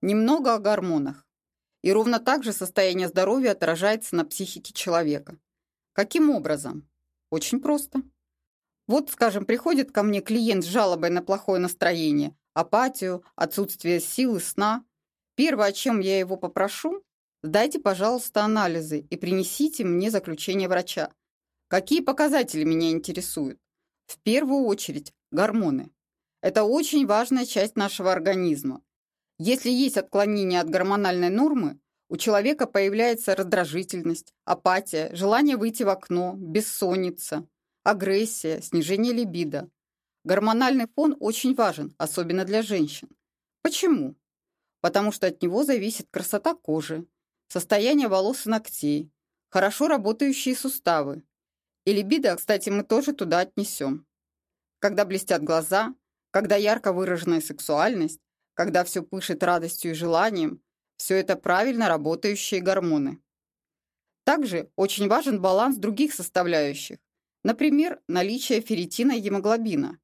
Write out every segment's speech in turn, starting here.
Немного о гормонах. И ровно так же состояние здоровья отражается на психике человека. Каким образом? Очень просто. Вот, скажем, приходит ко мне клиент с жалобой на плохое настроение, апатию, отсутствие сил и сна. Первое, о чем я его попрошу, сдайте, пожалуйста, анализы и принесите мне заключение врача. Какие показатели меня интересуют? В первую очередь гормоны. Это очень важная часть нашего организма. Если есть отклонение от гормональной нормы, у человека появляется раздражительность, апатия, желание выйти в окно, бессонница, агрессия, снижение либидо. Гормональный фон очень важен, особенно для женщин. Почему? Потому что от него зависит красота кожи, состояние волос и ногтей, хорошо работающие суставы. И либидо, кстати, мы тоже туда отнесем. Когда блестят глаза, когда ярко выраженная сексуальность, когда все пышет радостью и желанием, все это правильно работающие гормоны. Также очень важен баланс других составляющих, например, наличие ферритина и гемоглобина.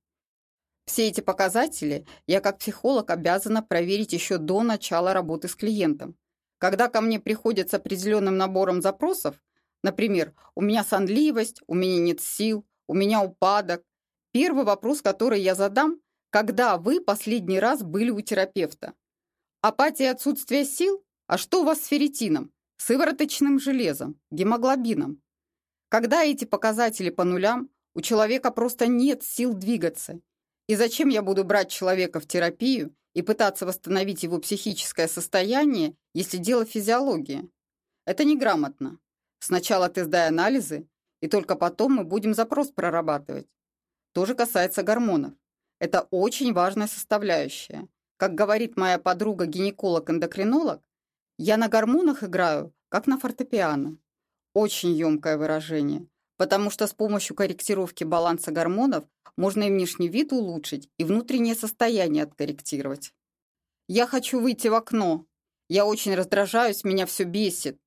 Все эти показатели я как психолог обязана проверить еще до начала работы с клиентом. Когда ко мне приходят с определенным набором запросов, например, у меня сонливость, у меня нет сил, у меня упадок, первый вопрос, который я задам, когда вы последний раз были у терапевта? Апатия отсутствие сил? А что у вас с ферритином, сывороточным железом, гемоглобином? Когда эти показатели по нулям, у человека просто нет сил двигаться. И зачем я буду брать человека в терапию и пытаться восстановить его психическое состояние, если дело физиологии? Это неграмотно. Сначала ты сдай анализы, и только потом мы будем запрос прорабатывать. То же касается гормонов. Это очень важная составляющая. Как говорит моя подруга-гинеколог-эндокринолог, я на гормонах играю, как на фортепиано. Очень емкое выражение, потому что с помощью корректировки баланса гормонов можно и внешний вид улучшить, и внутреннее состояние откорректировать. Я хочу выйти в окно. Я очень раздражаюсь, меня все бесит.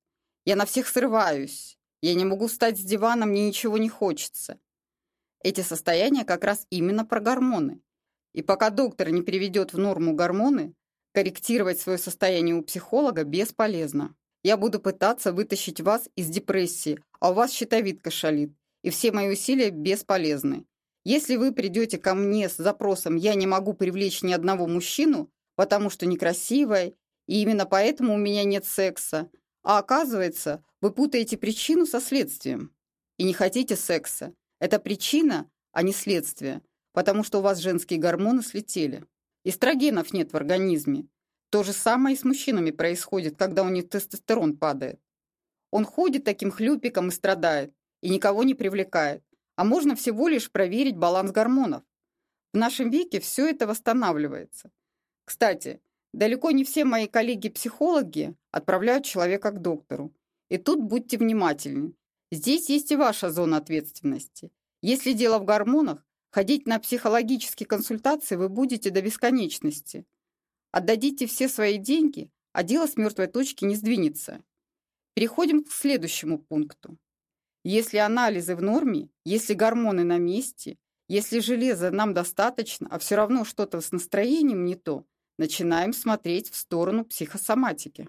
Я на всех срываюсь. Я не могу встать с дивана, мне ничего не хочется. Эти состояния как раз именно про гормоны. И пока доктор не приведет в норму гормоны, корректировать свое состояние у психолога бесполезно. Я буду пытаться вытащить вас из депрессии, а у вас щитовидка шалит, и все мои усилия бесполезны. Если вы придете ко мне с запросом «я не могу привлечь ни одного мужчину, потому что некрасивая, и именно поэтому у меня нет секса», а оказывается, вы путаете причину со следствием и не хотите секса. Это причина, а не следствие потому что у вас женские гормоны слетели. Эстрогенов нет в организме. То же самое и с мужчинами происходит, когда у них тестостерон падает. Он ходит таким хлюпиком и страдает, и никого не привлекает. А можно всего лишь проверить баланс гормонов. В нашем веке все это восстанавливается. Кстати, далеко не все мои коллеги-психологи отправляют человека к доктору. И тут будьте внимательны. Здесь есть и ваша зона ответственности. Если дело в гормонах, Ходить на психологические консультации вы будете до бесконечности. Отдадите все свои деньги, а дело с мертвой точки не сдвинется. Переходим к следующему пункту. Если анализы в норме, если гормоны на месте, если железа нам достаточно, а все равно что-то с настроением не то, начинаем смотреть в сторону психосоматики.